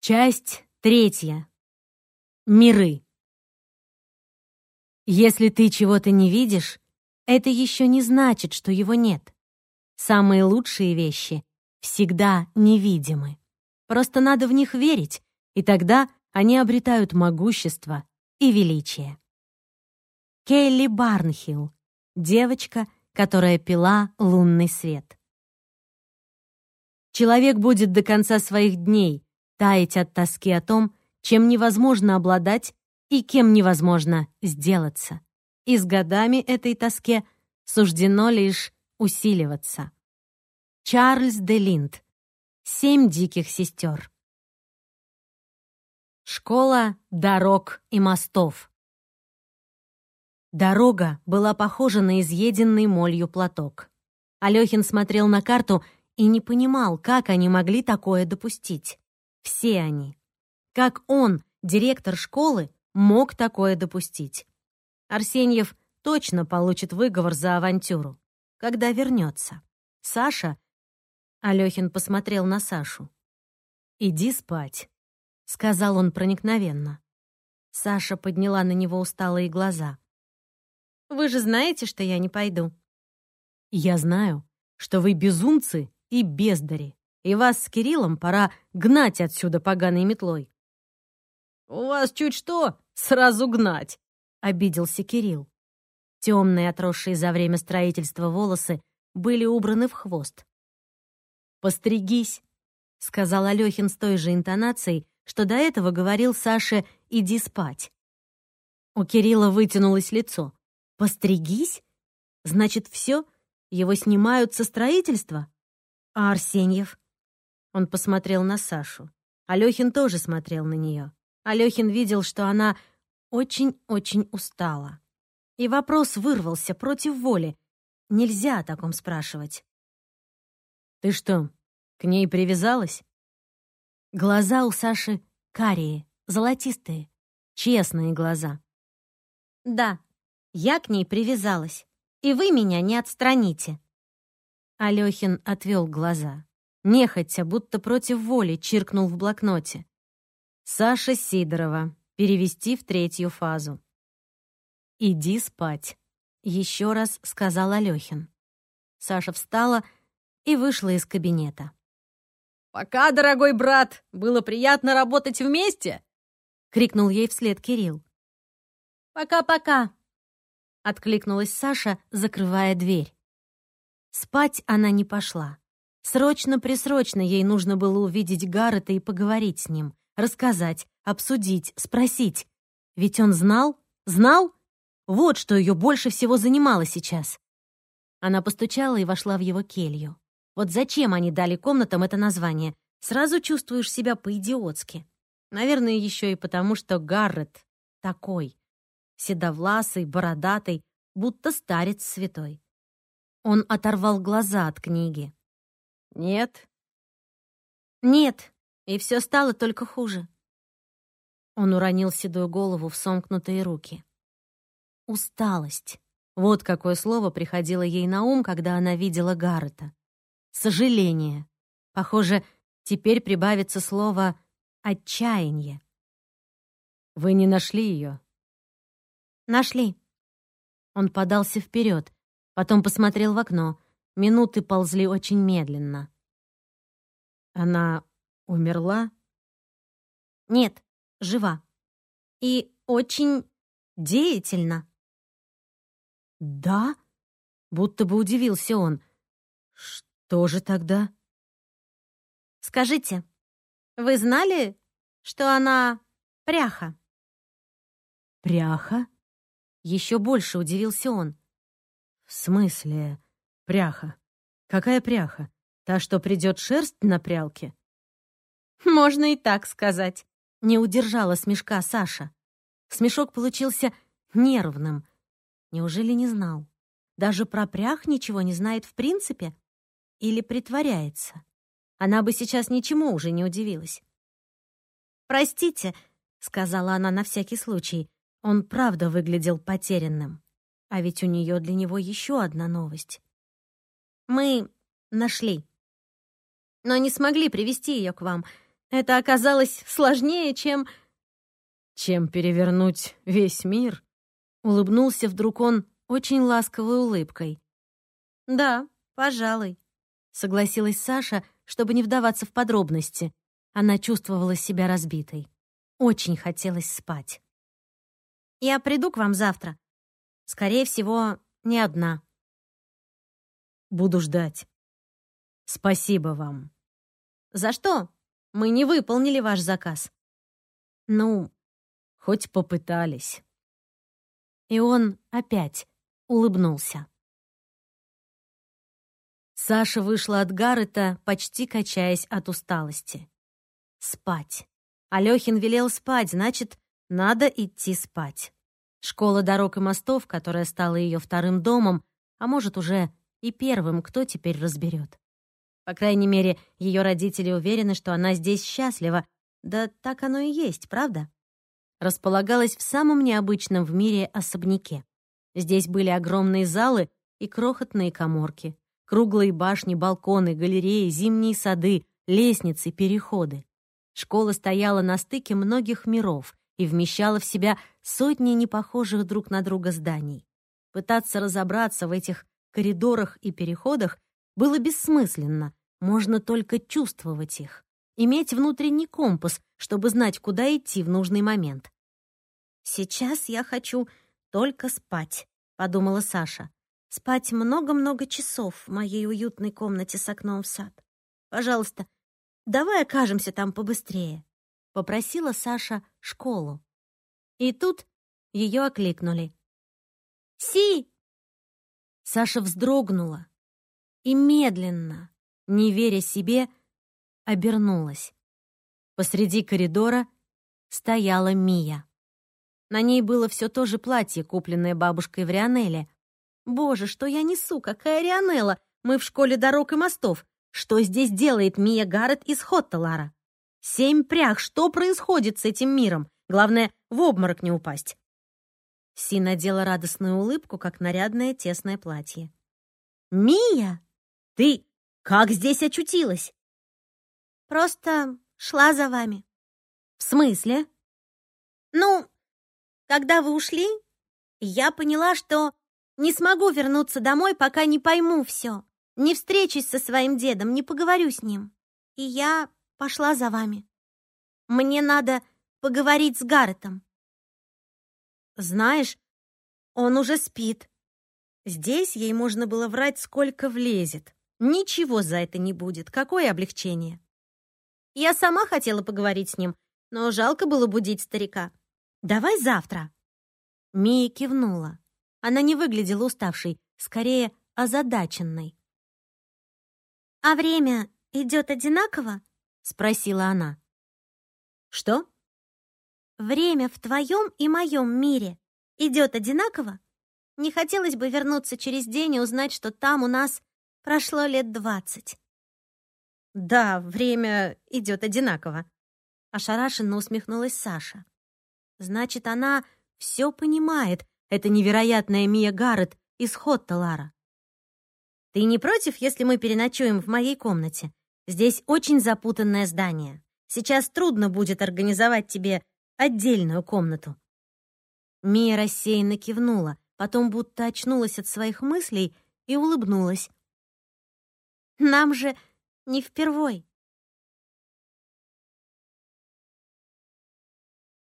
Часть третья. Миры. Если ты чего-то не видишь, это еще не значит, что его нет. Самые лучшие вещи всегда невидимы. Просто надо в них верить, и тогда они обретают могущество и величие. Келли Барнхилл, девочка, которая пила лунный свет. Человек будет до конца своих дней таять от тоски о том, чем невозможно обладать и кем невозможно сделаться. И с годами этой тоске суждено лишь усиливаться. Чарльз де Линд. Семь диких сестер. Школа дорог и мостов. Дорога была похожа на изъеденный молью платок. Алёхин смотрел на карту и не понимал, как они могли такое допустить. Все они. Как он, директор школы, мог такое допустить? Арсеньев точно получит выговор за авантюру, когда вернется. Саша... Алёхин посмотрел на Сашу. «Иди спать», — сказал он проникновенно. Саша подняла на него усталые глаза. «Вы же знаете, что я не пойду». «Я знаю, что вы безумцы и бездари и вас с Кириллом пора гнать отсюда поганой метлой». «У вас чуть что, сразу гнать», — обиделся Кирилл. Темные, отросшие за время строительства волосы были убраны в хвост. «Постригись», — сказал Алёхин с той же интонацией, что до этого говорил Саше «иди спать». У Кирилла вытянулось лицо. «Постригись? Значит, все? Его снимают со строительства? А Арсеньев? Он посмотрел на Сашу. Алёхин тоже смотрел на неё. Алёхин видел, что она очень-очень устала. И вопрос вырвался против воли. Нельзя о таком спрашивать. «Ты что, к ней привязалась?» Глаза у Саши карие, золотистые, честные глаза. «Да, я к ней привязалась, и вы меня не отстраните». Алёхин отвёл глаза нехотя, будто против воли, чиркнул в блокноте. «Саша Сидорова. Перевести в третью фазу». «Иди спать», — еще раз сказал Алёхин. Саша встала и вышла из кабинета. «Пока, дорогой брат, было приятно работать вместе!» — крикнул ей вслед Кирилл. «Пока-пока!» — откликнулась Саша, закрывая дверь. Спать она не пошла. Срочно-присрочно ей нужно было увидеть Гаррета и поговорить с ним, рассказать, обсудить, спросить. Ведь он знал? Знал? Вот что ее больше всего занимало сейчас. Она постучала и вошла в его келью. Вот зачем они дали комнатам это название? Сразу чувствуешь себя по-идиотски. Наверное, еще и потому, что Гаррет такой. Седовласый, бородатый, будто старец святой. Он оторвал глаза от книги. «Нет». «Нет, и все стало только хуже». Он уронил седую голову в сомкнутые руки. Усталость. Вот какое слово приходило ей на ум, когда она видела Гаррета. Сожаление. Похоже, теперь прибавится слово «отчаяние». «Вы не нашли ее?» «Нашли». Он подался вперед, потом посмотрел в окно. Минуты ползли очень медленно. Она умерла? Нет, жива. И очень деятельно. Да? Будто бы удивился он. Что же тогда? Скажите, вы знали, что она пряха? Пряха? Еще больше удивился он. В смысле? Пряха. Какая пряха? Та, что придет шерсть на прялке? Можно и так сказать. Не удержала смешка Саша. Смешок получился нервным. Неужели не знал? Даже про прях ничего не знает в принципе? Или притворяется? Она бы сейчас ничему уже не удивилась. «Простите», — сказала она на всякий случай. Он правда выглядел потерянным. А ведь у нее для него еще одна новость. Мы нашли. Но не смогли привести ее к вам. Это оказалось сложнее, чем... Чем перевернуть весь мир? Улыбнулся вдруг он очень ласковой улыбкой. Да, пожалуй, согласилась Саша, чтобы не вдаваться в подробности. Она чувствовала себя разбитой. Очень хотелось спать. Я приду к вам завтра. Скорее всего, не одна. Буду ждать. Спасибо вам. За что? Мы не выполнили ваш заказ. Ну, хоть попытались. И он опять улыбнулся. Саша вышла от Гаррета, почти качаясь от усталости. Спать. Алёхин велел спать, значит, надо идти спать. Школа дорог и мостов, которая стала ее вторым домом, а может, уже и первым, кто теперь разберет. По крайней мере, ее родители уверены, что она здесь счастлива. Да так оно и есть, правда? Располагалась в самом необычном в мире особняке. Здесь были огромные залы и крохотные коморки, круглые башни, балконы, галереи, зимние сады, лестницы, переходы. Школа стояла на стыке многих миров и вмещала в себя сотни непохожих друг на друга зданий. Пытаться разобраться в этих коридорах и переходах было бессмысленно, можно только чувствовать их, иметь внутренний компас, чтобы знать, куда идти в нужный момент. «Сейчас я хочу только спать», — подумала Саша. «Спать много-много часов в моей уютной комнате с окном в сад. Пожалуйста, давай окажемся там побыстрее», — попросила Саша школу. И тут ее окликнули. «Си!» Саша вздрогнула и медленно, не веря себе, обернулась. Посреди коридора стояла Мия. На ней было все то же платье, купленное бабушкой в Рионелле. «Боже, что я несу? Какая Рионелла? Мы в школе дорог и мостов. Что здесь делает Мия Гаррет из Хоттелара? Семь прях, что происходит с этим миром? Главное, в обморок не упасть. Си надела радостную улыбку, как нарядное тесное платье. «Мия, ты как здесь очутилась?» «Просто шла за вами». «В смысле?» «Ну, когда вы ушли, я поняла, что не смогу вернуться домой, пока не пойму все, не встречусь со своим дедом, не поговорю с ним. И я пошла за вами. Мне надо поговорить с Гарретом. Знаешь, он уже спит. Здесь ей можно было врать, сколько влезет. Ничего за это не будет. Какое облегчение. Я сама хотела поговорить с ним, но жалко было будить старика. Давай завтра. Мия кивнула. Она не выглядела уставшей, скорее озадаченной. «А время идет одинаково?» — спросила она. «Что?» Время в твоем и моем мире идет одинаково? Не хотелось бы вернуться через день и узнать, что там у нас прошло лет двадцать. Да, время идет одинаково. Ошарашенно усмехнулась Саша. Значит, она все понимает. Это невероятная Мия Гаррет из Хоттелара. Ты не против, если мы переночуем в моей комнате? Здесь очень запутанное здание. Сейчас трудно будет организовать тебе отдельную комнату. Мия рассеянно кивнула, потом будто очнулась от своих мыслей и улыбнулась. «Нам же не впервой.